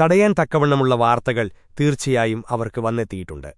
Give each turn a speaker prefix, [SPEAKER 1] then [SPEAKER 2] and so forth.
[SPEAKER 1] തടയാൻ തക്കവണ്ണമുള്ള വാർത്തകൾ തീർച്ചയായും അവർക്ക് വന്നെത്തിയിട്ടുണ്ട്